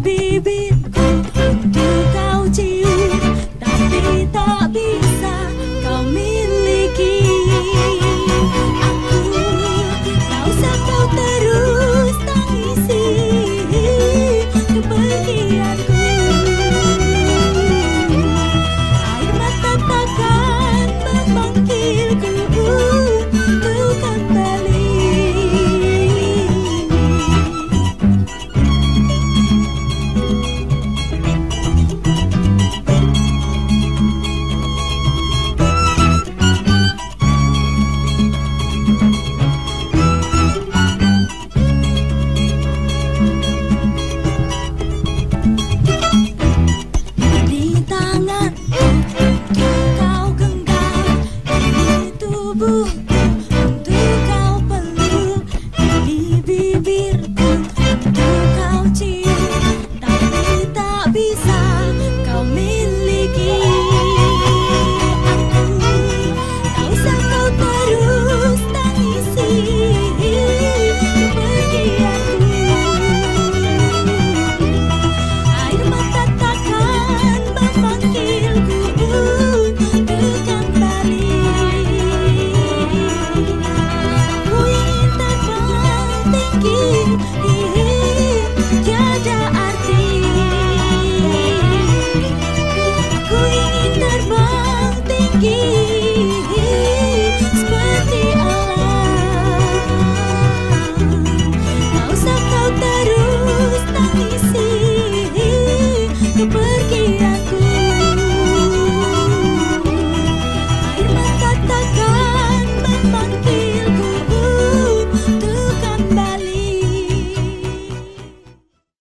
baby.